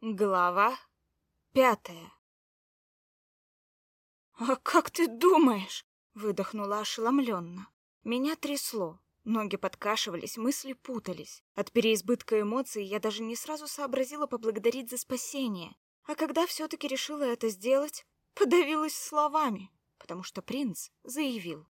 Глава пятая. «А как ты думаешь?» — выдохнула ошеломленно. Меня трясло, ноги подкашивались, мысли путались. От переизбытка эмоций я даже не сразу сообразила поблагодарить за спасение. А когда все-таки решила это сделать, подавилась словами, потому что принц заявил.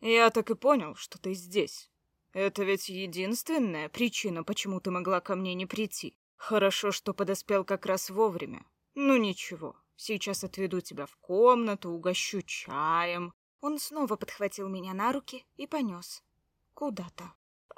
«Я так и понял, что ты здесь. Это ведь единственная причина, почему ты могла ко мне не прийти. Хорошо, что подоспел как раз вовремя. Ну ничего, сейчас отведу тебя в комнату, угощу чаем. Он снова подхватил меня на руки и понес. Куда-то.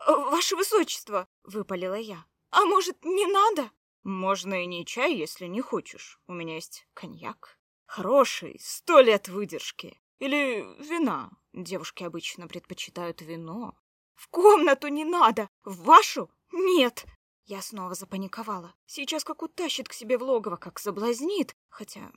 «Ваше высочество!» — выпалила я. «А может, не надо?» «Можно и не чай, если не хочешь. У меня есть коньяк. Хороший, сто лет выдержки. Или вина. Девушки обычно предпочитают вино». «В комнату не надо! В вашу? Нет!» Я снова запаниковала. Сейчас как утащит к себе в логово, как соблазнит. Хотя,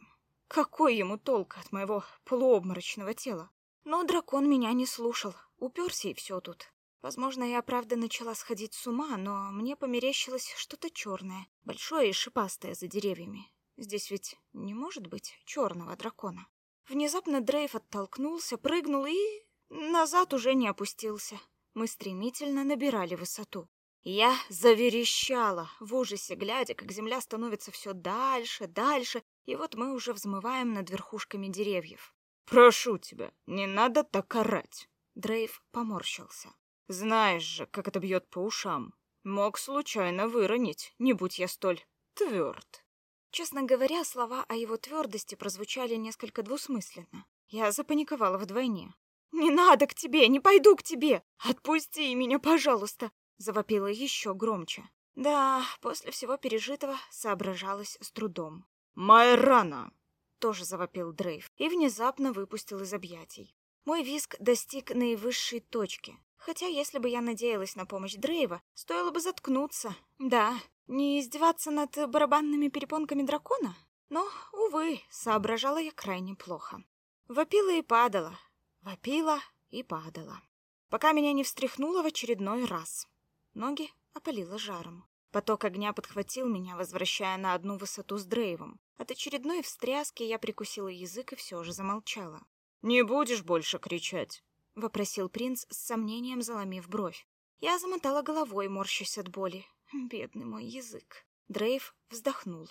какой ему толк от моего полуобморочного тела? Но дракон меня не слушал. Уперся и все тут. Возможно, я правда начала сходить с ума, но мне померещилось что-то черное, большое и шипастое за деревьями. Здесь ведь не может быть черного дракона. Внезапно Дрейв оттолкнулся, прыгнул и... назад уже не опустился. Мы стремительно набирали высоту. Я заверещала, в ужасе глядя, как земля становится все дальше, дальше, и вот мы уже взмываем над верхушками деревьев. «Прошу тебя, не надо так орать!» Дрейв поморщился. «Знаешь же, как это бьет по ушам. Мог случайно выронить, не будь я столь тверд». Честно говоря, слова о его твердости прозвучали несколько двусмысленно. Я запаниковала вдвойне. «Не надо к тебе, не пойду к тебе! Отпусти меня, пожалуйста! Завопила еще громче. Да, после всего пережитого соображалась с трудом. «Майрана!» — тоже завопил Дрейв и внезапно выпустил из объятий. Мой виск достиг наивысшей точки. Хотя, если бы я надеялась на помощь Дрейва, стоило бы заткнуться. Да, не издеваться над барабанными перепонками дракона? Но, увы, соображала я крайне плохо. Вопила и падала, вопила и падала. Пока меня не встряхнуло в очередной раз. Ноги опалило жаром. Поток огня подхватил меня, возвращая на одну высоту с Дрейвом. От очередной встряски я прикусила язык и все же замолчала. «Не будешь больше кричать?» — вопросил принц с сомнением, заломив бровь. Я замотала головой, морщась от боли. Бедный мой язык. Дрейв вздохнул.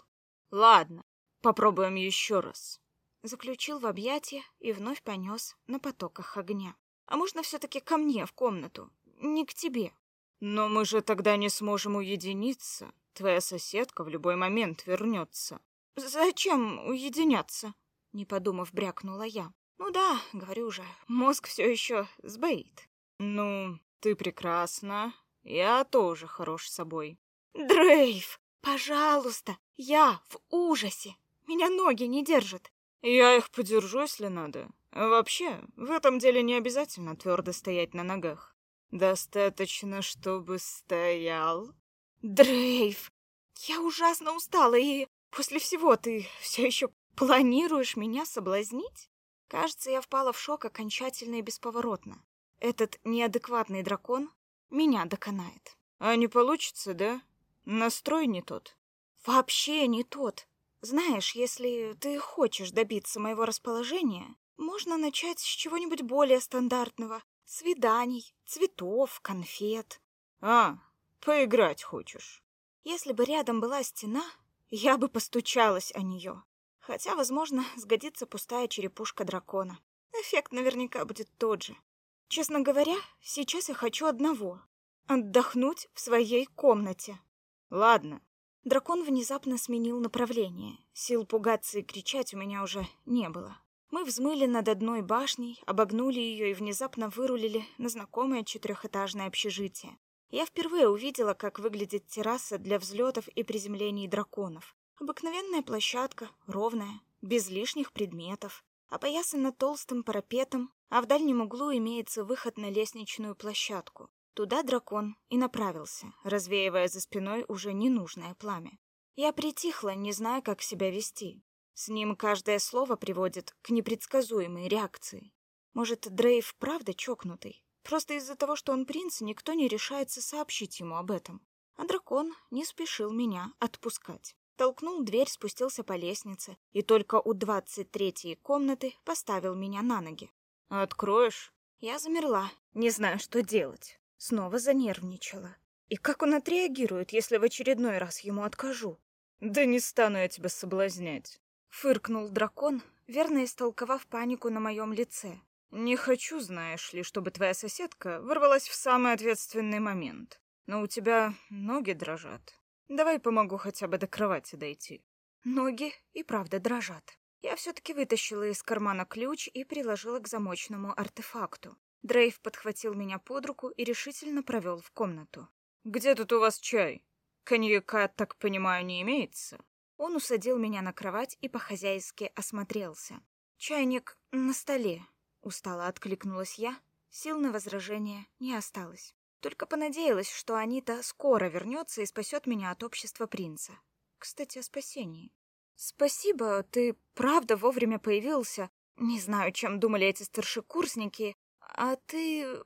«Ладно, попробуем еще раз». Заключил в объятия и вновь понес на потоках огня. «А можно все-таки ко мне в комнату? Не к тебе?» Но мы же тогда не сможем уединиться. Твоя соседка в любой момент вернется. Зачем уединяться? Не подумав, брякнула я. Ну да, говорю же, мозг все еще сбоит. Ну, ты прекрасна. Я тоже хорош собой. Дрейв, пожалуйста, я в ужасе. Меня ноги не держат. Я их подержу, если надо. Вообще, в этом деле не обязательно твердо стоять на ногах. Достаточно, чтобы стоял. Дрейв, я ужасно устала, и после всего ты все еще планируешь меня соблазнить? Кажется, я впала в шок окончательно и бесповоротно. Этот неадекватный дракон меня доконает. А не получится, да? Настрой не тот. Вообще не тот. Знаешь, если ты хочешь добиться моего расположения, можно начать с чего-нибудь более стандартного, Свиданий, цветов, конфет. А, поиграть хочешь? Если бы рядом была стена, я бы постучалась о нее. Хотя, возможно, сгодится пустая черепушка дракона. Эффект наверняка будет тот же. Честно говоря, сейчас я хочу одного — отдохнуть в своей комнате. Ладно. Дракон внезапно сменил направление. Сил пугаться и кричать у меня уже не было. Мы взмыли над одной башней, обогнули ее и внезапно вырулили на знакомое четырехэтажное общежитие. Я впервые увидела, как выглядит терраса для взлетов и приземлений драконов. Обыкновенная площадка, ровная, без лишних предметов, опоясана толстым парапетом, а в дальнем углу имеется выход на лестничную площадку. Туда дракон и направился, развеивая за спиной уже ненужное пламя. Я притихла, не зная, как себя вести. С ним каждое слово приводит к непредсказуемой реакции. Может, Дрейв правда чокнутый? Просто из-за того, что он принц, никто не решается сообщить ему об этом. А дракон не спешил меня отпускать. толкнул дверь, спустился по лестнице и только у двадцать третьей комнаты поставил меня на ноги. «Откроешь?» Я замерла, не знаю, что делать. Снова занервничала. И как он отреагирует, если в очередной раз ему откажу? «Да не стану я тебя соблазнять», — фыркнул дракон, верно истолковав панику на моем лице. «Не хочу, знаешь ли, чтобы твоя соседка ворвалась в самый ответственный момент. Но у тебя ноги дрожат. Давай помогу хотя бы до кровати дойти». Ноги и правда дрожат. Я все-таки вытащила из кармана ключ и приложила к замочному артефакту. Дрейв подхватил меня под руку и решительно провел в комнату. «Где тут у вас чай? Коньяка, так понимаю, не имеется?» Он усадил меня на кровать и по-хозяйски осмотрелся. «Чайник на столе», — устало откликнулась я. Сил на возражение не осталось. Только понадеялась, что Анита скоро вернется и спасет меня от общества принца. Кстати, о спасении. «Спасибо, ты правда вовремя появился. Не знаю, чем думали эти старшекурсники. А ты... Э,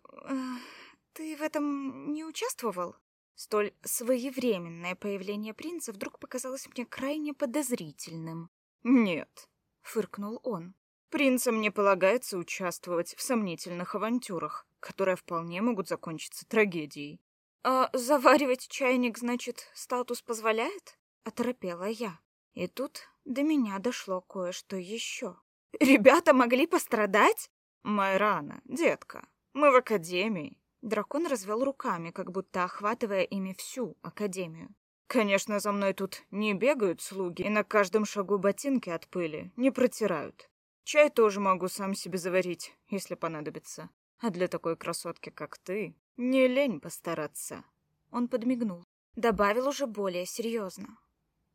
ты в этом не участвовал?» Столь своевременное появление принца вдруг показалось мне крайне подозрительным. «Нет», — фыркнул он. «Принцам не полагается участвовать в сомнительных авантюрах, которые вполне могут закончиться трагедией». «А заваривать чайник, значит, статус позволяет?» — оторопела я. И тут до меня дошло кое-что еще. «Ребята могли пострадать?» «Майрана, детка, мы в академии. Дракон развел руками, как будто охватывая ими всю Академию. «Конечно, за мной тут не бегают слуги, и на каждом шагу ботинки от пыли не протирают. Чай тоже могу сам себе заварить, если понадобится. А для такой красотки, как ты, не лень постараться». Он подмигнул. Добавил уже более серьезно.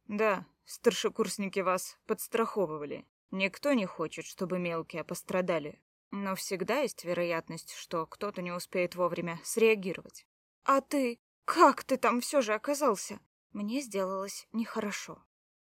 «Да, старшекурсники вас подстраховывали. Никто не хочет, чтобы мелкие пострадали. Но всегда есть вероятность, что кто-то не успеет вовремя среагировать. А ты? Как ты там все же оказался? Мне сделалось нехорошо.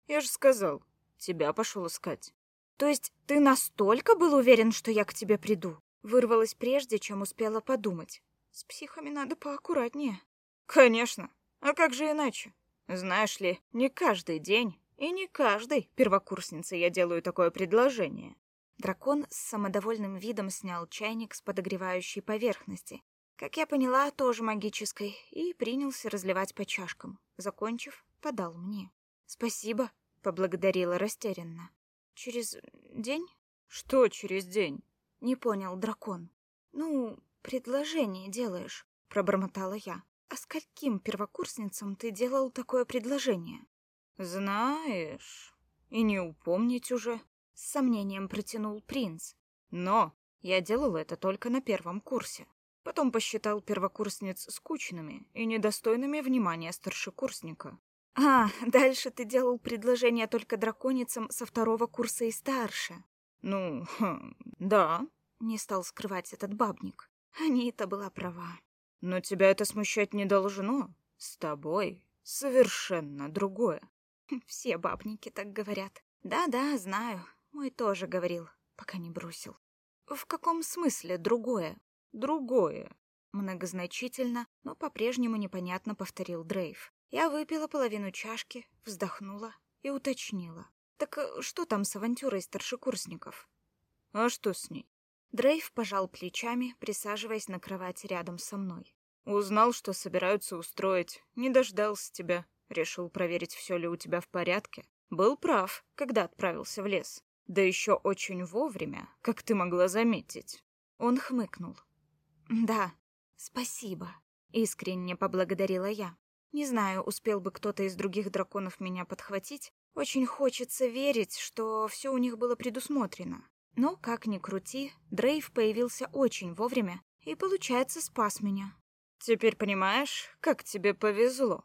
Я же сказал, тебя пошел искать. То есть ты настолько был уверен, что я к тебе приду? Вырвалась прежде, чем успела подумать. С психами надо поаккуратнее. Конечно. А как же иначе? Знаешь ли, не каждый день и не каждой первокурснице я делаю такое предложение. Дракон с самодовольным видом снял чайник с подогревающей поверхности. Как я поняла, тоже магической, и принялся разливать по чашкам. Закончив, подал мне. «Спасибо», — поблагодарила растерянно. «Через день?» «Что через день?» — не понял дракон. «Ну, предложение делаешь», — пробормотала я. «А скольким первокурсницам ты делал такое предложение?» «Знаешь, и не упомнить уже», с сомнением протянул принц. Но я делал это только на первом курсе. Потом посчитал первокурсниц скучными и недостойными внимания старшекурсника. А, дальше ты делал предложение только драконицам со второго курса и старше. Ну, хм, да. Не стал скрывать этот бабник. Анита была права. Но тебя это смущать не должно. С тобой совершенно другое. Все бабники так говорят. Да-да, знаю. Мой тоже говорил, пока не бросил. В каком смысле другое? Другое. Многозначительно, но по-прежнему непонятно повторил Дрейв. Я выпила половину чашки, вздохнула и уточнила. Так э, что там с авантюрой старшекурсников? А что с ней? Дрейв пожал плечами, присаживаясь на кровати рядом со мной. Узнал, что собираются устроить. Не дождался тебя. Решил проверить, все ли у тебя в порядке. Был прав, когда отправился в лес. Да еще очень вовремя, как ты могла заметить. Он хмыкнул. Да, спасибо. Искренне поблагодарила я. Не знаю, успел бы кто-то из других драконов меня подхватить. Очень хочется верить, что все у них было предусмотрено. Но, как ни крути, Дрейв появился очень вовремя и, получается, спас меня. Теперь понимаешь, как тебе повезло?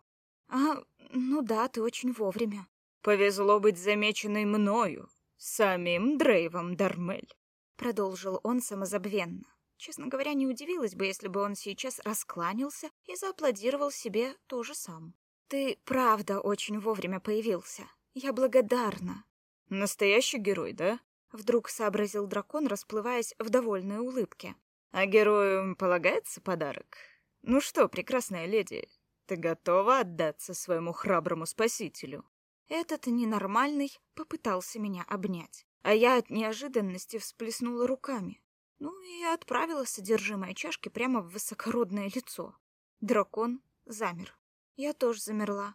А, ну да, ты очень вовремя. Повезло быть замеченной мною, самим Дрейвом Дармель. Продолжил он самозабвенно. Честно говоря, не удивилась бы, если бы он сейчас раскланялся и зааплодировал себе тоже сам. Ты правда очень вовремя появился. Я благодарна. Настоящий герой, да? Вдруг сообразил дракон, расплываясь в довольной улыбке. А герою полагается подарок? Ну что, прекрасная леди, ты готова отдаться своему храброму спасителю? Этот ненормальный попытался меня обнять, а я от неожиданности всплеснула руками. Ну и отправила содержимое чашки прямо в высокородное лицо. Дракон замер. Я тоже замерла,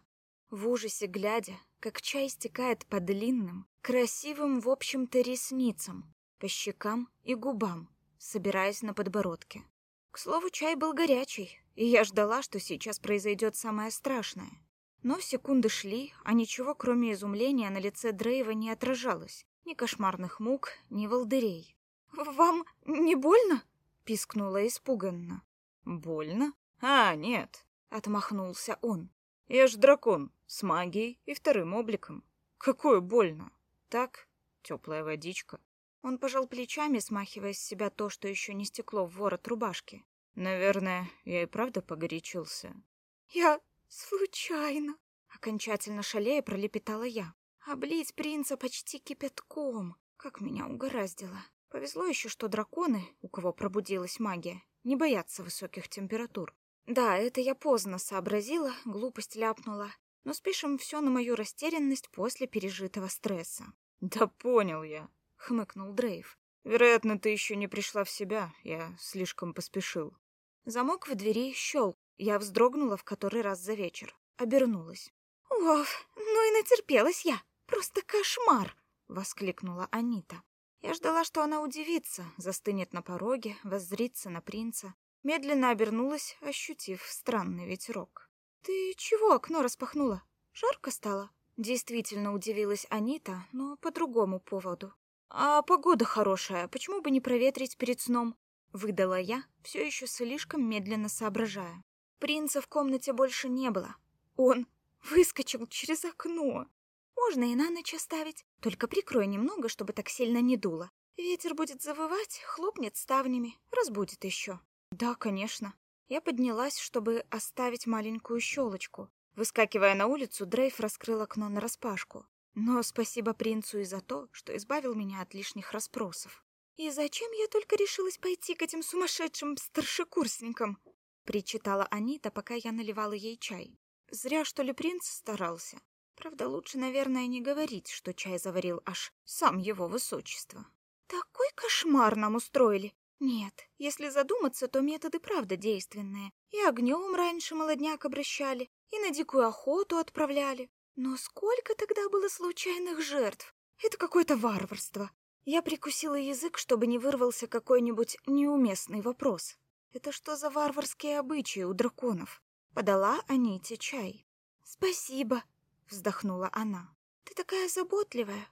в ужасе глядя, как чай стекает по длинным, красивым, в общем-то, ресницам, по щекам и губам, собираясь на подбородке. К слову, чай был горячий, и я ждала, что сейчас произойдет самое страшное. Но секунды шли, а ничего, кроме изумления, на лице Дрейва не отражалось. Ни кошмарных мук, ни волдырей. «Вам не больно?» — пискнула испуганно. «Больно? А, нет!» — отмахнулся он. «Я ж дракон, с магией и вторым обликом. Какое больно! Так, теплая водичка». Он пожал плечами, смахивая с себя то, что еще не стекло в ворот рубашки. «Наверное, я и правда погорячился». «Я случайно!» Окончательно шалея пролепетала я. Облить принца почти кипятком. Как меня угораздило. Повезло еще, что драконы, у кого пробудилась магия, не боятся высоких температур. Да, это я поздно сообразила, глупость ляпнула. Но спишем все на мою растерянность после пережитого стресса. «Да понял я», — хмыкнул Дрейв. «Вероятно, ты еще не пришла в себя. Я слишком поспешил». Замок в двери щелк. Я вздрогнула в который раз за вечер. Обернулась. «Оф, ну и натерпелась я! Просто кошмар!» — воскликнула Анита. Я ждала, что она удивится, застынет на пороге, воззрится на принца. Медленно обернулась, ощутив странный ветерок. «Ты чего окно распахнула? Жарко стало?» Действительно удивилась Анита, но по другому поводу. «А погода хорошая, почему бы не проветрить перед сном?» Выдала я, все еще слишком медленно соображая. Принца в комнате больше не было. Он выскочил через окно. Можно и на ночь оставить, только прикрой немного, чтобы так сильно не дуло. Ветер будет завывать, хлопнет ставнями, разбудит еще. Да, конечно. Я поднялась, чтобы оставить маленькую щелочку. Выскакивая на улицу, Дрейф раскрыл окно нараспашку. Но спасибо принцу и за то, что избавил меня от лишних расспросов. И зачем я только решилась пойти к этим сумасшедшим старшекурсникам? Причитала Анита, пока я наливала ей чай. Зря, что ли, принц старался. Правда, лучше, наверное, не говорить, что чай заварил аж сам его высочество. Такой кошмар нам устроили. Нет, если задуматься, то методы правда действенные. И огнем раньше молодняк обращали, и на дикую охоту отправляли. Но сколько тогда было случайных жертв? Это какое-то варварство. Я прикусила язык, чтобы не вырвался какой-нибудь неуместный вопрос. Это что за варварские обычаи у драконов? Подала Аните чай. Спасибо, вздохнула она. Ты такая заботливая.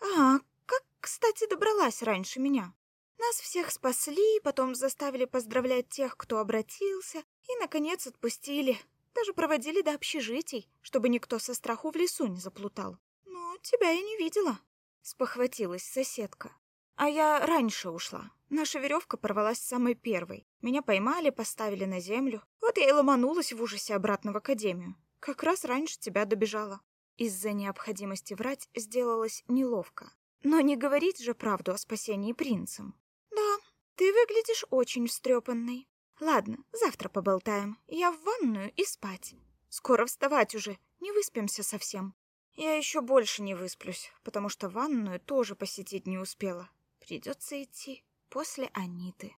А, как, кстати, добралась раньше меня? Нас всех спасли, потом заставили поздравлять тех, кто обратился, и, наконец, отпустили. Даже проводили до общежитий, чтобы никто со страху в лесу не заплутал. Но тебя я не видела, — спохватилась соседка. А я раньше ушла. Наша веревка порвалась самой первой. Меня поймали, поставили на землю. Вот я и ломанулась в ужасе обратно в академию. Как раз раньше тебя добежала. Из-за необходимости врать сделалось неловко. Но не говорить же правду о спасении принцем. Да, ты выглядишь очень встрепанной. Ладно, завтра поболтаем. Я в ванную и спать. Скоро вставать уже, не выспимся совсем. Я еще больше не высплюсь, потому что ванную тоже посетить не успела. Придется идти после Аниты.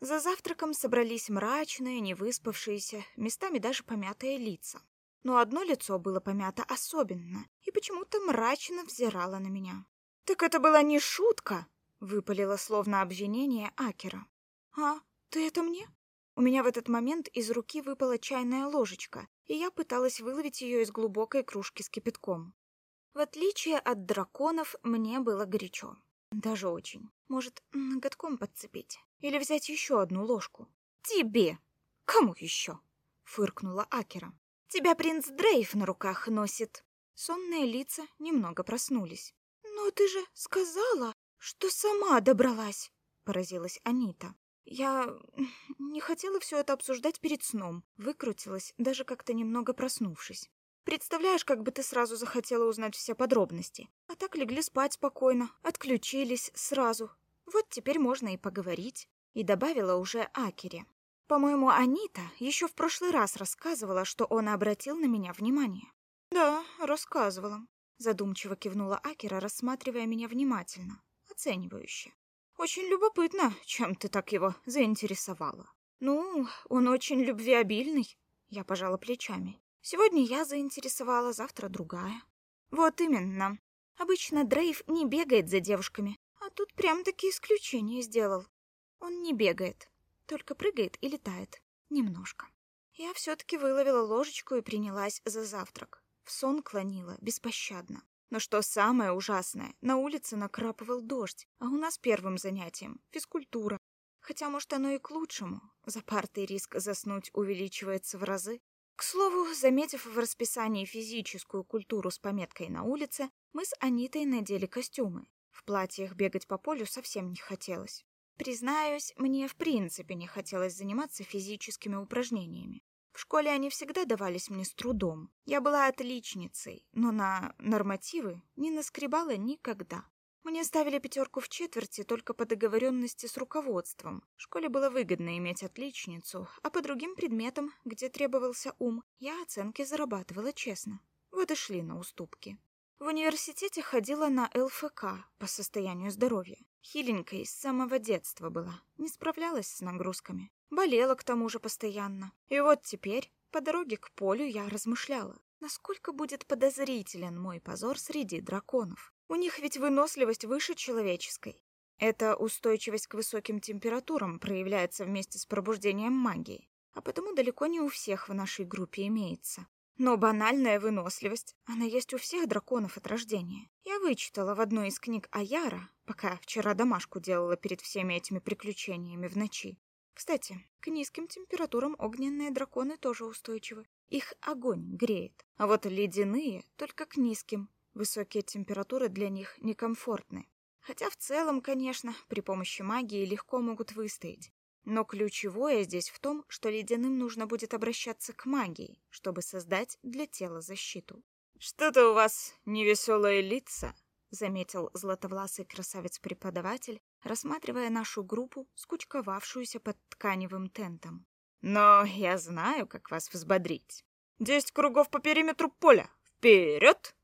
За завтраком собрались мрачные, невыспавшиеся, местами даже помятые лица. Но одно лицо было помято особенно и почему-то мрачно взирало на меня. «Так это была не шутка!» — выпалило словно обвинение Акера. «А, ты это мне?» У меня в этот момент из руки выпала чайная ложечка, и я пыталась выловить ее из глубокой кружки с кипятком. В отличие от драконов, мне было горячо. Даже очень. Может, ноготком подцепить? Или взять еще одну ложку? «Тебе! Кому еще?» — фыркнула Акера. «Тебя принц Дрейф на руках носит». Сонные лица немного проснулись. «Но ты же сказала, что сама добралась!» — поразилась Анита. Я не хотела все это обсуждать перед сном. Выкрутилась, даже как-то немного проснувшись. Представляешь, как бы ты сразу захотела узнать все подробности. А так легли спать спокойно, отключились сразу. Вот теперь можно и поговорить. И добавила уже Акере. По-моему, Анита еще в прошлый раз рассказывала, что он обратил на меня внимание. Да, рассказывала. Задумчиво кивнула Акера, рассматривая меня внимательно, оценивающе. Очень любопытно, чем ты так его заинтересовала. Ну, он очень любвеобильный. Я пожала плечами. Сегодня я заинтересовала, завтра другая. Вот именно. Обычно Дрейв не бегает за девушками, а тут прям-таки исключение сделал. Он не бегает, только прыгает и летает. Немножко. Я все-таки выловила ложечку и принялась за завтрак. В сон клонила, беспощадно. Но что самое ужасное, на улице накрапывал дождь, а у нас первым занятием — физкультура. Хотя, может, оно и к лучшему. За партой риск заснуть увеличивается в разы. К слову, заметив в расписании физическую культуру с пометкой «на улице», мы с Анитой надели костюмы. В платьях бегать по полю совсем не хотелось. Признаюсь, мне в принципе не хотелось заниматься физическими упражнениями. В школе они всегда давались мне с трудом. Я была отличницей, но на нормативы не наскребала никогда. Мне ставили пятерку в четверти только по договоренности с руководством. В школе было выгодно иметь отличницу, а по другим предметам, где требовался ум, я оценки зарабатывала честно. Вот и шли на уступки. В университете ходила на ЛФК по состоянию здоровья. Хиленькой с самого детства была, не справлялась с нагрузками. Болела к тому же постоянно. И вот теперь, по дороге к полю, я размышляла, насколько будет подозрителен мой позор среди драконов. У них ведь выносливость выше человеческой. Эта устойчивость к высоким температурам проявляется вместе с пробуждением магии, а потому далеко не у всех в нашей группе имеется. Но банальная выносливость, она есть у всех драконов от рождения. Я вычитала в одной из книг Аяра, пока вчера домашку делала перед всеми этими приключениями в ночи. Кстати, к низким температурам огненные драконы тоже устойчивы. Их огонь греет. А вот ледяные только к низким. Высокие температуры для них некомфортны. Хотя в целом, конечно, при помощи магии легко могут выстоять. Но ключевое здесь в том, что ледяным нужно будет обращаться к магии, чтобы создать для тела защиту. «Что-то у вас невеселые лица», — заметил златовласый красавец-преподаватель, рассматривая нашу группу, скучковавшуюся под тканевым тентом. «Но я знаю, как вас взбодрить. Десять кругов по периметру поля. Вперед!» —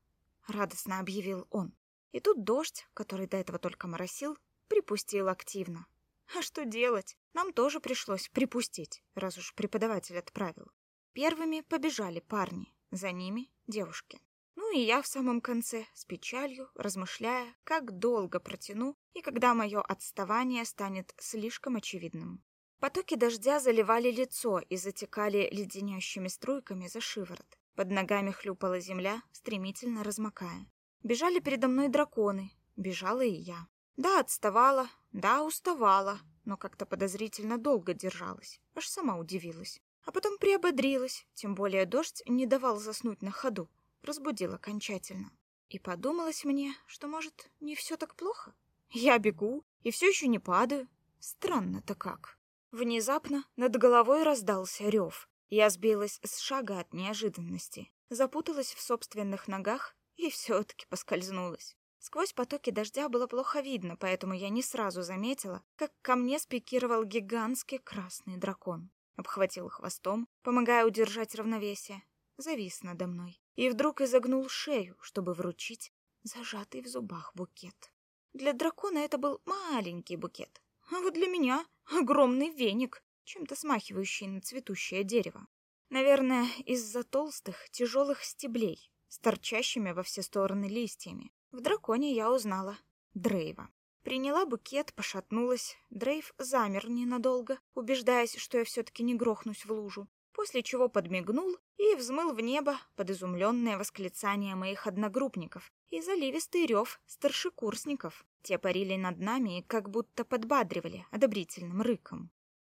радостно объявил он. И тут дождь, который до этого только моросил, припустил активно. А что делать? Нам тоже пришлось припустить, раз уж преподаватель отправил. Первыми побежали парни, за ними девушки. Ну и я в самом конце, с печалью, размышляя, как долго протяну и когда мое отставание станет слишком очевидным. Потоки дождя заливали лицо и затекали леденящими струйками за шиворот. Под ногами хлюпала земля, стремительно размокая. Бежали передо мной драконы, бежала и я. Да, отставала, да, уставала, но как-то подозрительно долго держалась, аж сама удивилась. А потом приободрилась, тем более дождь не давал заснуть на ходу, разбудил окончательно. И подумалось мне, что, может, не все так плохо. Я бегу и все еще не падаю. Странно-то как. Внезапно над головой раздался рев. Я сбилась с шага от неожиданности, запуталась в собственных ногах и все-таки поскользнулась. Сквозь потоки дождя было плохо видно, поэтому я не сразу заметила, как ко мне спикировал гигантский красный дракон. Обхватил хвостом, помогая удержать равновесие, завис надо мной и вдруг изогнул шею, чтобы вручить зажатый в зубах букет. Для дракона это был маленький букет, а вот для меня огромный веник, чем-то смахивающий на цветущее дерево. Наверное, из-за толстых, тяжелых стеблей, с торчащими во все стороны листьями. В драконе я узнала Дрейва. Приняла букет, пошатнулась. Дрейв замер ненадолго, убеждаясь, что я все-таки не грохнусь в лужу, после чего подмигнул и взмыл в небо под изумленное восклицание моих одногруппников и заливистый рев старшекурсников. Те парили над нами и как будто подбадривали одобрительным рыком.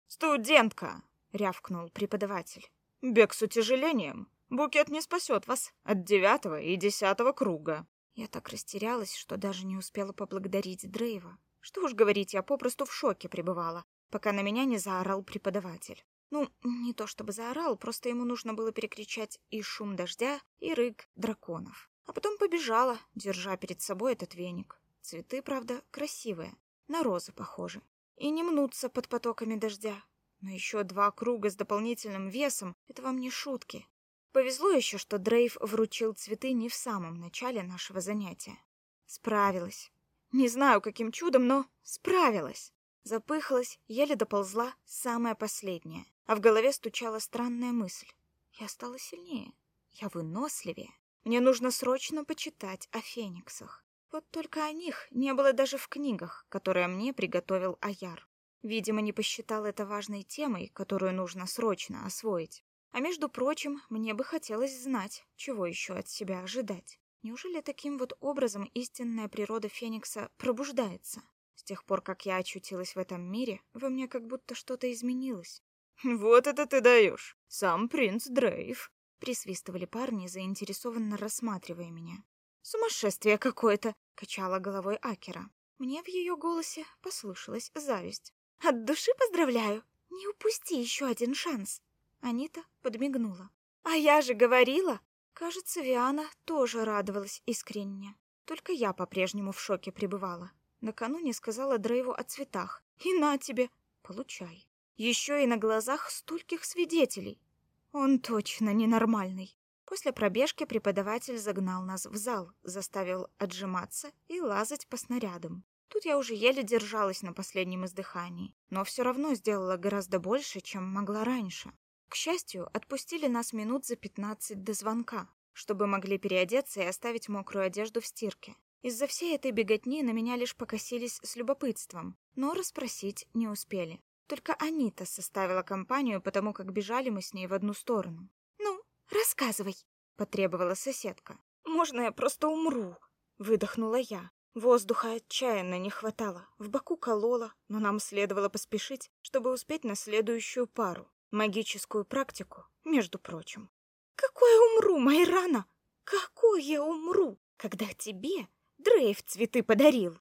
«Студентка!» — рявкнул преподаватель. «Бег с утяжелением. Букет не спасет вас от девятого и десятого круга». Я так растерялась, что даже не успела поблагодарить Дрейва. Что уж говорить, я попросту в шоке пребывала, пока на меня не заорал преподаватель. Ну, не то чтобы заорал, просто ему нужно было перекричать и шум дождя, и рык драконов. А потом побежала, держа перед собой этот веник. Цветы, правда, красивые, на розы похожи. И не мнутся под потоками дождя. Но еще два круга с дополнительным весом — это вам не шутки. Повезло еще, что Дрейв вручил цветы не в самом начале нашего занятия. Справилась. Не знаю, каким чудом, но справилась. Запыхалась, еле доползла самая последняя, а в голове стучала странная мысль. Я стала сильнее, я выносливее. Мне нужно срочно почитать о фениксах. Вот только о них не было даже в книгах, которые мне приготовил Аяр. Видимо, не посчитал это важной темой, которую нужно срочно освоить. А между прочим, мне бы хотелось знать, чего еще от себя ожидать. Неужели таким вот образом истинная природа Феникса пробуждается? С тех пор, как я очутилась в этом мире, во мне как будто что-то изменилось. «Вот это ты даешь! Сам принц Дрейв!» Присвистывали парни, заинтересованно рассматривая меня. «Сумасшествие какое-то!» — качала головой Акера. Мне в ее голосе послышалась зависть. «От души поздравляю! Не упусти еще один шанс!» Анита подмигнула. «А я же говорила!» Кажется, Виана тоже радовалась искренне. Только я по-прежнему в шоке пребывала. Накануне сказала Дрейву о цветах. И на тебе, получай. Еще и на глазах стольких свидетелей. Он точно ненормальный. После пробежки преподаватель загнал нас в зал, заставил отжиматься и лазать по снарядам. Тут я уже еле держалась на последнем издыхании, но все равно сделала гораздо больше, чем могла раньше. К счастью, отпустили нас минут за пятнадцать до звонка, чтобы могли переодеться и оставить мокрую одежду в стирке. Из-за всей этой беготни на меня лишь покосились с любопытством, но расспросить не успели. Только Анита составила компанию, потому как бежали мы с ней в одну сторону. «Ну, рассказывай», — потребовала соседка. «Можно я просто умру?» — выдохнула я. Воздуха отчаянно не хватало, в боку кололо, но нам следовало поспешить, чтобы успеть на следующую пару. Магическую практику, между прочим. Какое умру, Майрана? Какое умру, когда тебе Дрейв цветы подарил?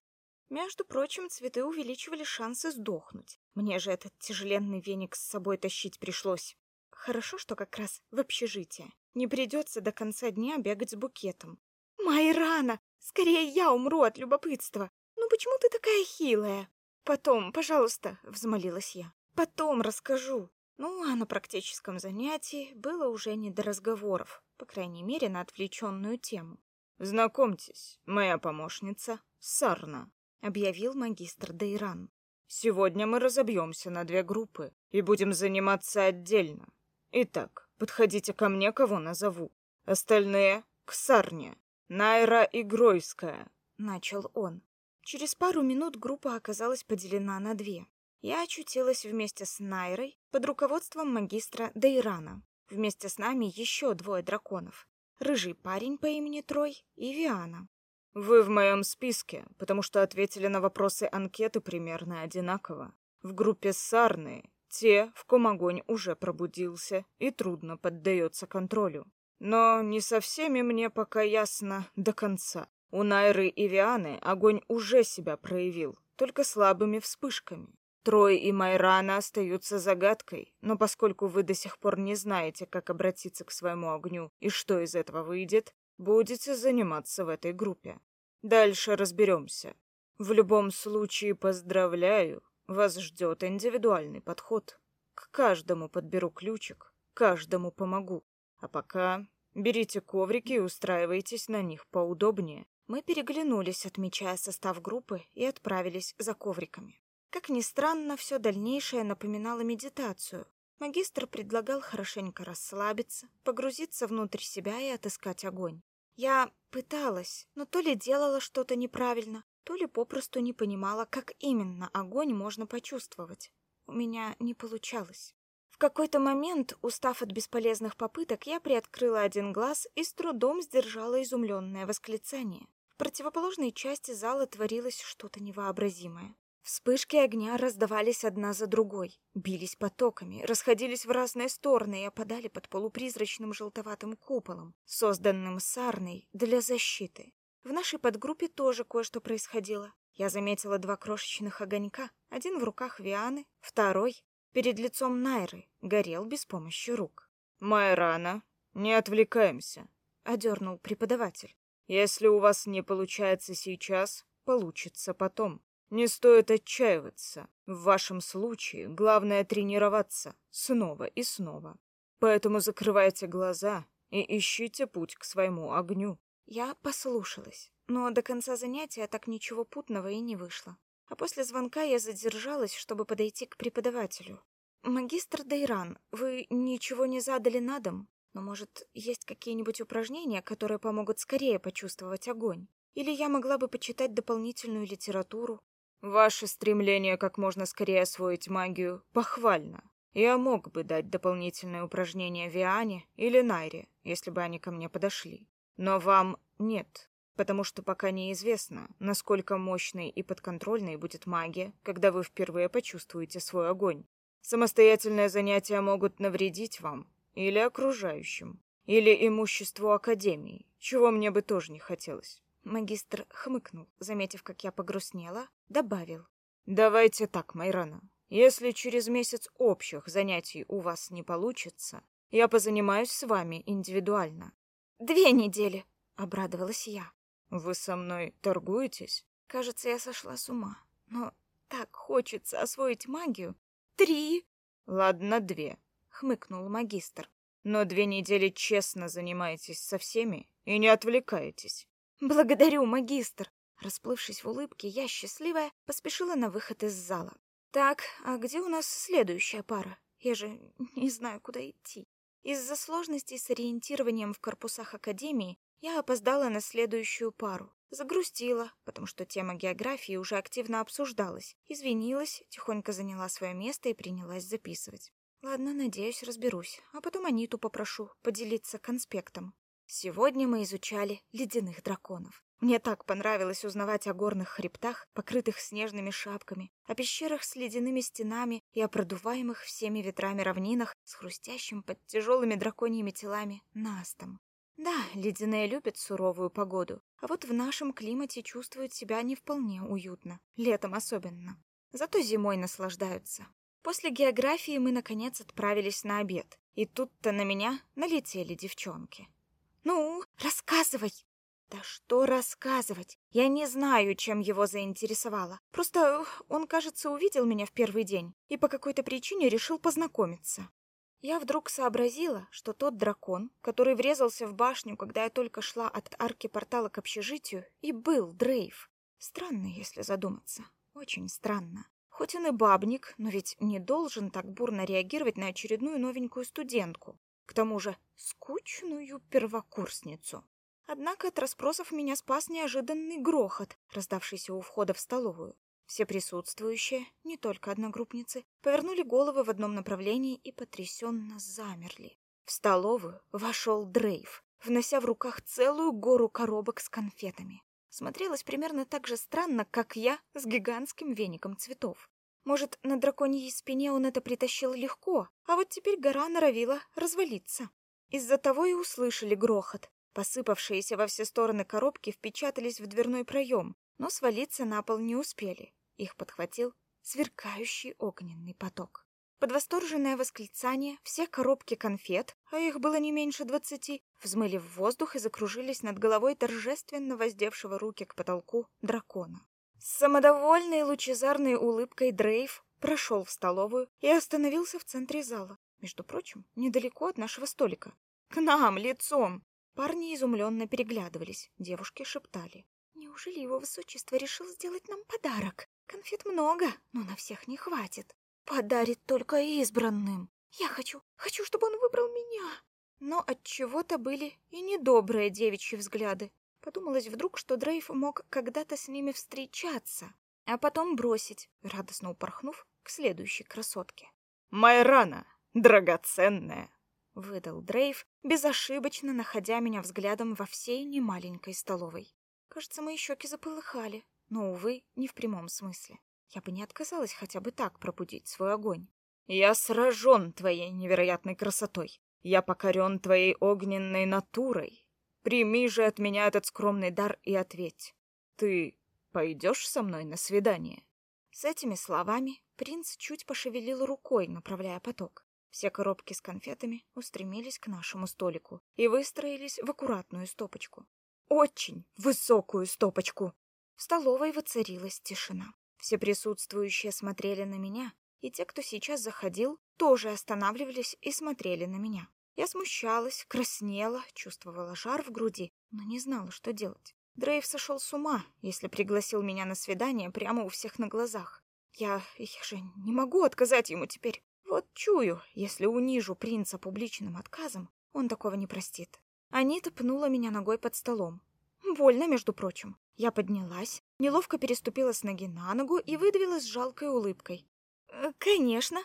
Между прочим, цветы увеличивали шансы сдохнуть. Мне же этот тяжеленный веник с собой тащить пришлось. Хорошо, что как раз в общежитие. Не придется до конца дня бегать с букетом. Майрана, скорее я умру от любопытства. Ну почему ты такая хилая? Потом, пожалуйста, взмолилась я. Потом расскажу. Ну, а на практическом занятии было уже не до разговоров, по крайней мере, на отвлеченную тему. «Знакомьтесь, моя помощница Сарна», — объявил магистр Дейран. «Сегодня мы разобьемся на две группы и будем заниматься отдельно. Итак, подходите ко мне, кого назову. Остальные — к Сарне. Найра и Гройская», — начал он. Через пару минут группа оказалась поделена на две я очутилась вместе с Найрой под руководством магистра Дейрана. Вместе с нами еще двое драконов. Рыжий парень по имени Трой и Виана. Вы в моем списке, потому что ответили на вопросы анкеты примерно одинаково. В группе Сарны те, в ком огонь уже пробудился и трудно поддается контролю. Но не со всеми мне пока ясно до конца. У Найры и Вианы огонь уже себя проявил, только слабыми вспышками. Трой и Майрана остаются загадкой, но поскольку вы до сих пор не знаете, как обратиться к своему огню и что из этого выйдет, будете заниматься в этой группе. Дальше разберемся. В любом случае поздравляю, вас ждет индивидуальный подход. К каждому подберу ключик, каждому помогу. А пока берите коврики и устраивайтесь на них поудобнее. Мы переглянулись, отмечая состав группы, и отправились за ковриками. Как ни странно, все дальнейшее напоминало медитацию. Магистр предлагал хорошенько расслабиться, погрузиться внутрь себя и отыскать огонь. Я пыталась, но то ли делала что-то неправильно, то ли попросту не понимала, как именно огонь можно почувствовать. У меня не получалось. В какой-то момент, устав от бесполезных попыток, я приоткрыла один глаз и с трудом сдержала изумленное восклицание. В противоположной части зала творилось что-то невообразимое. Вспышки огня раздавались одна за другой, бились потоками, расходились в разные стороны и опадали под полупризрачным желтоватым куполом, созданным Сарной для защиты. В нашей подгруппе тоже кое-что происходило. Я заметила два крошечных огонька, один в руках Вианы, второй перед лицом Найры, горел без помощи рук. «Майрана, не отвлекаемся», — одернул преподаватель. «Если у вас не получается сейчас, получится потом». Не стоит отчаиваться. В вашем случае главное тренироваться снова и снова. Поэтому закрывайте глаза и ищите путь к своему огню. Я послушалась, но до конца занятия так ничего путного и не вышло. А после звонка я задержалась, чтобы подойти к преподавателю. Магистр Дейран, вы ничего не задали на дом? Но, может, есть какие-нибудь упражнения, которые помогут скорее почувствовать огонь? Или я могла бы почитать дополнительную литературу? Ваше стремление как можно скорее освоить магию похвально. Я мог бы дать дополнительные упражнения Виане или Найре, если бы они ко мне подошли. Но вам нет, потому что пока неизвестно, насколько мощной и подконтрольной будет магия, когда вы впервые почувствуете свой огонь. Самостоятельные занятия могут навредить вам или окружающим, или имуществу Академии, чего мне бы тоже не хотелось. Магистр хмыкнул, заметив, как я погрустнела, добавил. «Давайте так, Майрана. Если через месяц общих занятий у вас не получится, я позанимаюсь с вами индивидуально». «Две недели», — обрадовалась я. «Вы со мной торгуетесь?» Кажется, я сошла с ума. Но так хочется освоить магию. «Три!» «Ладно, две», — хмыкнул магистр. «Но две недели честно занимаетесь со всеми и не отвлекаетесь. «Благодарю, магистр!» Расплывшись в улыбке, я, счастливая, поспешила на выход из зала. «Так, а где у нас следующая пара? Я же не знаю, куда идти». Из-за сложностей с ориентированием в корпусах Академии я опоздала на следующую пару. Загрустила, потому что тема географии уже активно обсуждалась. Извинилась, тихонько заняла свое место и принялась записывать. Ладно, надеюсь, разберусь. А потом Аниту попрошу поделиться конспектом. Сегодня мы изучали ледяных драконов. Мне так понравилось узнавать о горных хребтах, покрытых снежными шапками, о пещерах с ледяными стенами и о продуваемых всеми ветрами равнинах с хрустящим под тяжелыми драконьими телами настом. Да, ледяные любят суровую погоду, а вот в нашем климате чувствуют себя не вполне уютно, летом особенно. Зато зимой наслаждаются. После географии мы, наконец, отправились на обед, и тут-то на меня налетели девчонки. «Ну, рассказывай!» «Да что рассказывать? Я не знаю, чем его заинтересовало. Просто он, кажется, увидел меня в первый день и по какой-то причине решил познакомиться. Я вдруг сообразила, что тот дракон, который врезался в башню, когда я только шла от арки портала к общежитию, и был Дрейв. Странно, если задуматься. Очень странно. Хоть он и бабник, но ведь не должен так бурно реагировать на очередную новенькую студентку. К тому же скучную первокурсницу. Однако от расспросов меня спас неожиданный грохот, раздавшийся у входа в столовую. Все присутствующие, не только одногруппницы, повернули головы в одном направлении и потрясенно замерли. В столовую вошел Дрейв, внося в руках целую гору коробок с конфетами. Смотрелось примерно так же странно, как я с гигантским веником цветов. Может, на драконьей спине он это притащил легко, а вот теперь гора норовила развалиться. Из-за того и услышали грохот. Посыпавшиеся во все стороны коробки впечатались в дверной проем, но свалиться на пол не успели. Их подхватил сверкающий огненный поток. Под восторженное восклицание все коробки конфет, а их было не меньше двадцати, взмыли в воздух и закружились над головой торжественно воздевшего руки к потолку дракона. С самодовольной лучезарной улыбкой Дрейв прошел в столовую и остановился в центре зала, между прочим, недалеко от нашего столика. К нам, лицом! Парни изумленно переглядывались, девушки шептали. Неужели его высочество решил сделать нам подарок? Конфет много, но на всех не хватит. Подарит только избранным. Я хочу, хочу, чтобы он выбрал меня. Но от чего-то были и недобрые девичьи взгляды. Подумалось вдруг, что Дрейв мог когда-то с ними встречаться, а потом бросить, радостно упорхнув к следующей красотке. «Майрана, драгоценная!» — выдал Дрейв, безошибочно находя меня взглядом во всей немаленькой столовой. Кажется, мои щеки заполыхали, но, увы, не в прямом смысле. Я бы не отказалась хотя бы так пробудить свой огонь. «Я сражен твоей невероятной красотой. Я покорен твоей огненной натурой. Прими же от меня этот скромный дар и ответь. Ты пойдешь со мной на свидание?» С этими словами принц чуть пошевелил рукой, направляя поток. Все коробки с конфетами устремились к нашему столику и выстроились в аккуратную стопочку. Очень высокую стопочку. В столовой воцарилась тишина. Все присутствующие смотрели на меня, и те, кто сейчас заходил, тоже останавливались и смотрели на меня. Я смущалась, краснела, чувствовала жар в груди, но не знала, что делать. Дрейв сошел с ума, если пригласил меня на свидание прямо у всех на глазах. Я, я же не могу отказать ему теперь. Вот чую, если унижу принца публичным отказом, он такого не простит. Анита пнула меня ногой под столом. Больно, между прочим. Я поднялась, неловко переступила с ноги на ногу и выдавила с жалкой улыбкой. «Э, «Конечно,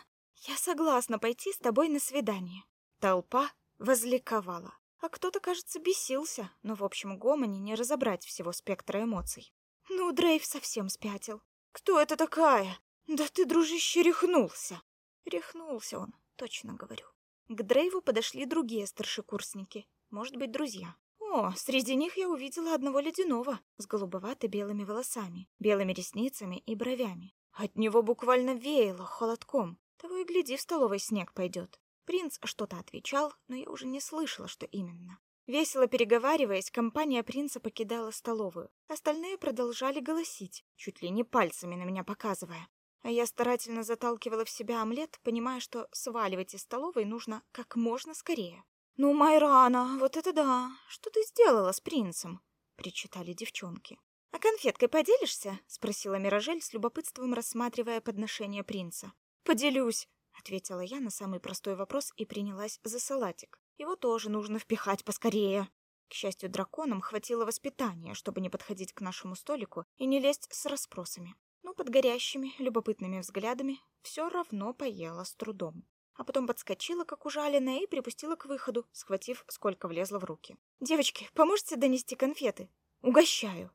я согласна пойти с тобой на свидание». Толпа возликовала. А кто-то, кажется, бесился, но в общем гомоне не разобрать всего спектра эмоций. Ну, Дрейв совсем спятил. «Кто это такая? Да ты, дружище, рехнулся!» Рехнулся он, точно говорю. К Дрейву подошли другие старшекурсники, может быть, друзья. О, среди них я увидела одного ледяного с голубовато-белыми волосами, белыми ресницами и бровями. От него буквально веяло холодком. Того и гляди, в столовой снег пойдет. Принц что-то отвечал, но я уже не слышала, что именно. Весело переговариваясь, компания принца покидала столовую. Остальные продолжали голосить, чуть ли не пальцами на меня показывая. А я старательно заталкивала в себя омлет, понимая, что сваливать из столовой нужно как можно скорее. «Ну, Майрана, вот это да! Что ты сделала с принцем?» — причитали девчонки. «А конфеткой поделишься?» — спросила Миражель с любопытством, рассматривая подношение принца. «Поделюсь», — ответила я на самый простой вопрос и принялась за салатик. «Его тоже нужно впихать поскорее». К счастью, драконам хватило воспитания, чтобы не подходить к нашему столику и не лезть с расспросами. Но под горящими, любопытными взглядами все равно поела с трудом. А потом подскочила, как ужаленная, и припустила к выходу, схватив, сколько влезло в руки. «Девочки, поможете донести конфеты? Угощаю!»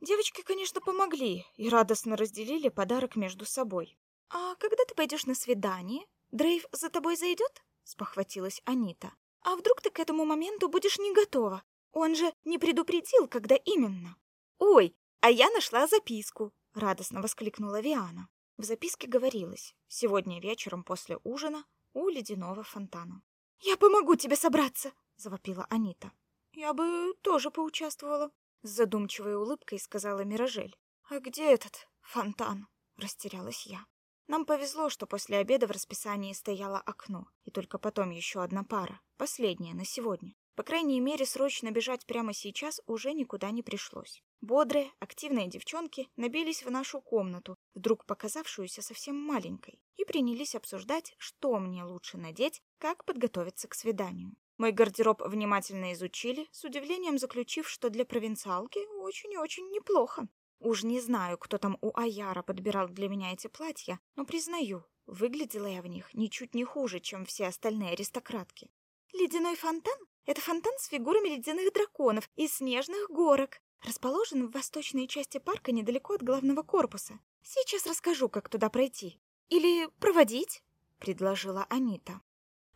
Девочки, конечно, помогли и радостно разделили подарок между собой. «А когда ты пойдешь на свидание? Дрейв за тобой зайдет?» — спохватилась Анита. «А вдруг ты к этому моменту будешь не готова? Он же не предупредил, когда именно». «Ой, а я нашла записку!» — радостно воскликнула Виана. В записке говорилось «Сегодня вечером после ужина у ледяного фонтана». «Я помогу тебе собраться!» — завопила Анита. «Я бы тоже поучаствовала», — с задумчивой улыбкой сказала Миражель. «А где этот фонтан?» — растерялась я. Нам повезло, что после обеда в расписании стояло окно, и только потом еще одна пара, последняя на сегодня. По крайней мере, срочно бежать прямо сейчас уже никуда не пришлось. Бодрые, активные девчонки набились в нашу комнату, вдруг показавшуюся совсем маленькой, и принялись обсуждать, что мне лучше надеть, как подготовиться к свиданию. Мой гардероб внимательно изучили, с удивлением заключив, что для провинциалки очень и очень неплохо. Уж не знаю, кто там у Аяра подбирал для меня эти платья, но признаю, выглядела я в них ничуть не хуже, чем все остальные аристократки. Ледяной фонтан — это фонтан с фигурами ледяных драконов и снежных горок. Расположен в восточной части парка недалеко от главного корпуса. Сейчас расскажу, как туда пройти. Или проводить, — предложила Анита.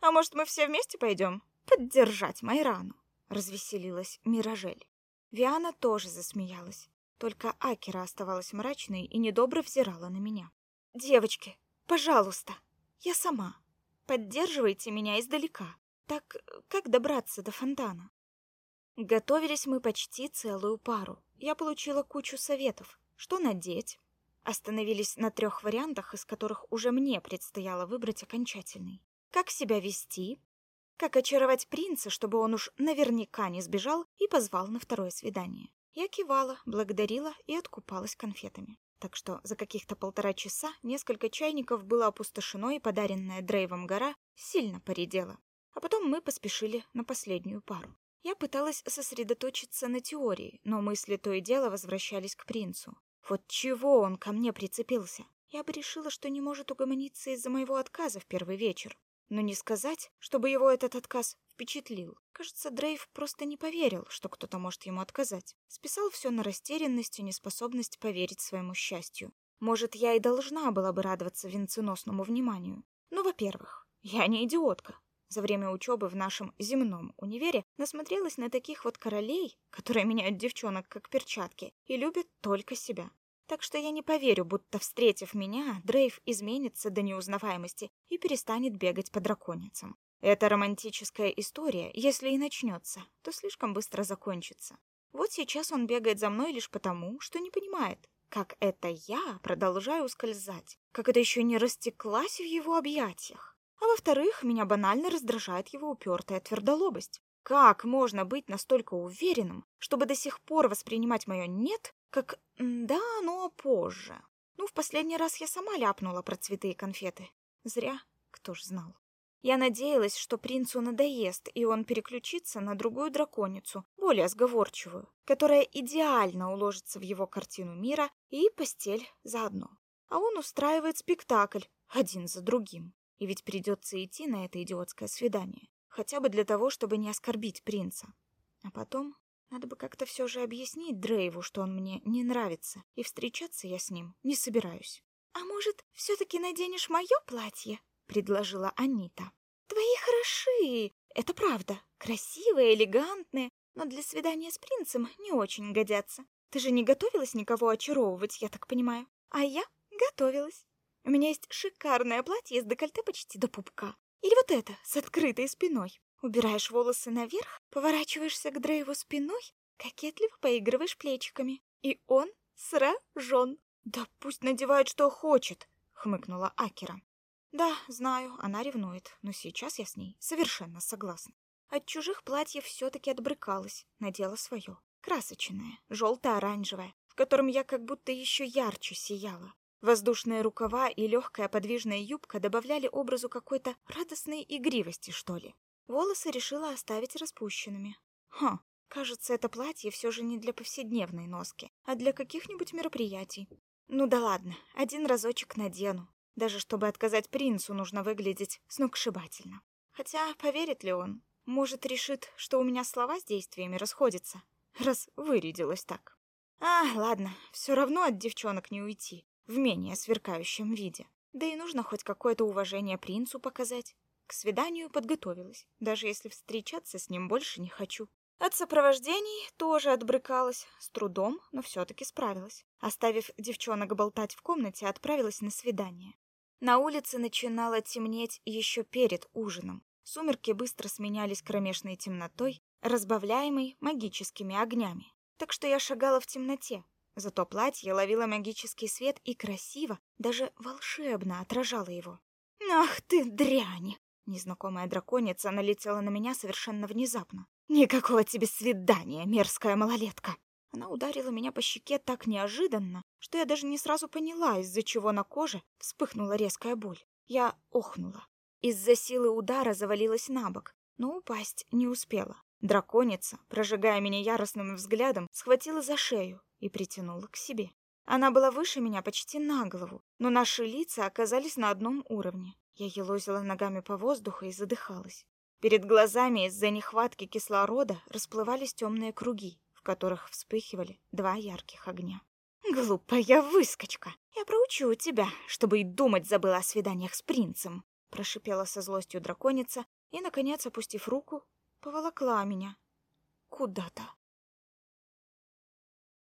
А может, мы все вместе пойдем? Поддержать Майрану, — развеселилась Миражель. Виана тоже засмеялась. Только Акера оставалась мрачной и недобро взирала на меня. «Девочки, пожалуйста, я сама. Поддерживайте меня издалека. Так как добраться до фонтана?» Готовились мы почти целую пару. Я получила кучу советов. Что надеть? Остановились на трех вариантах, из которых уже мне предстояло выбрать окончательный. Как себя вести? Как очаровать принца, чтобы он уж наверняка не сбежал и позвал на второе свидание? Я кивала, благодарила и откупалась конфетами. Так что за каких-то полтора часа несколько чайников было опустошено, и подаренная Дрейвом гора сильно поредела. А потом мы поспешили на последнюю пару. Я пыталась сосредоточиться на теории, но мысли то и дело возвращались к принцу. Вот чего он ко мне прицепился? Я бы решила, что не может угомониться из-за моего отказа в первый вечер. Но не сказать, чтобы его этот отказ впечатлил. Кажется, Дрейв просто не поверил, что кто-то может ему отказать. Списал все на растерянность и неспособность поверить своему счастью. Может, я и должна была бы радоваться венценосному вниманию. Но, во-первых, я не идиотка. За время учебы в нашем земном универе насмотрелась на таких вот королей, которые меняют девчонок как перчатки и любят только себя. Так что я не поверю, будто, встретив меня, Дрейв изменится до неузнаваемости и перестанет бегать по драконицам. Эта романтическая история, если и начнется, то слишком быстро закончится. Вот сейчас он бегает за мной лишь потому, что не понимает, как это я продолжаю ускользать, как это еще не растеклась в его объятиях. А во-вторых, меня банально раздражает его упертая твердолобость. Как можно быть настолько уверенным, чтобы до сих пор воспринимать мое «нет» как «да, но позже»? Ну, в последний раз я сама ляпнула про цветы и конфеты. Зря, кто ж знал. Я надеялась, что принцу надоест, и он переключится на другую драконицу, более сговорчивую, которая идеально уложится в его картину мира и постель заодно. А он устраивает спектакль один за другим. И ведь придется идти на это идиотское свидание хотя бы для того, чтобы не оскорбить принца. А потом надо бы как-то все же объяснить Дрейву, что он мне не нравится, и встречаться я с ним не собираюсь. «А может, все-таки наденешь мое платье?» — предложила Анита. «Твои хороши, это правда, красивые, элегантные, но для свидания с принцем не очень годятся. Ты же не готовилась никого очаровывать, я так понимаю. А я готовилась. У меня есть шикарное платье с декольте почти до пупка. Или вот это, с открытой спиной. Убираешь волосы наверх, поворачиваешься к Дрейву спиной, кокетливо поигрываешь плечиками. И он сражен. «Да пусть надевает, что хочет», — хмыкнула Акера. «Да, знаю, она ревнует, но сейчас я с ней совершенно согласна. От чужих платьев все-таки отбрыкалась, надела свое. Красочное, желто-оранжевое, в котором я как будто еще ярче сияла. Воздушные рукава и легкая подвижная юбка добавляли образу какой-то радостной игривости, что ли. Волосы решила оставить распущенными. Ха, кажется, это платье все же не для повседневной носки, а для каких-нибудь мероприятий. Ну да ладно, один разочек надену. Даже чтобы отказать принцу, нужно выглядеть сногсшибательно. Хотя, поверит ли он? Может, решит, что у меня слова с действиями расходятся, раз вырядилась так. А, ладно, все равно от девчонок не уйти в менее сверкающем виде. Да и нужно хоть какое-то уважение принцу показать. К свиданию подготовилась, даже если встречаться с ним больше не хочу. От сопровождений тоже отбрыкалась, с трудом, но все-таки справилась. Оставив девчонок болтать в комнате, отправилась на свидание. На улице начинало темнеть еще перед ужином. Сумерки быстро сменялись кромешной темнотой, разбавляемой магическими огнями. Так что я шагала в темноте, Зато платье ловило магический свет и красиво, даже волшебно отражало его. «Ах ты, дрянь!» Незнакомая драконица налетела на меня совершенно внезапно. «Никакого тебе свидания, мерзкая малолетка!» Она ударила меня по щеке так неожиданно, что я даже не сразу поняла, из-за чего на коже вспыхнула резкая боль. Я охнула. Из-за силы удара завалилась на бок, но упасть не успела. Драконица, прожигая меня яростным взглядом, схватила за шею и притянула к себе. Она была выше меня почти на голову, но наши лица оказались на одном уровне. Я елозила ногами по воздуху и задыхалась. Перед глазами из-за нехватки кислорода расплывались темные круги, в которых вспыхивали два ярких огня. «Глупая выскочка! Я проучу тебя, чтобы и думать забыла о свиданиях с принцем!» Прошипела со злостью драконица и, наконец, опустив руку, поволокла меня куда-то.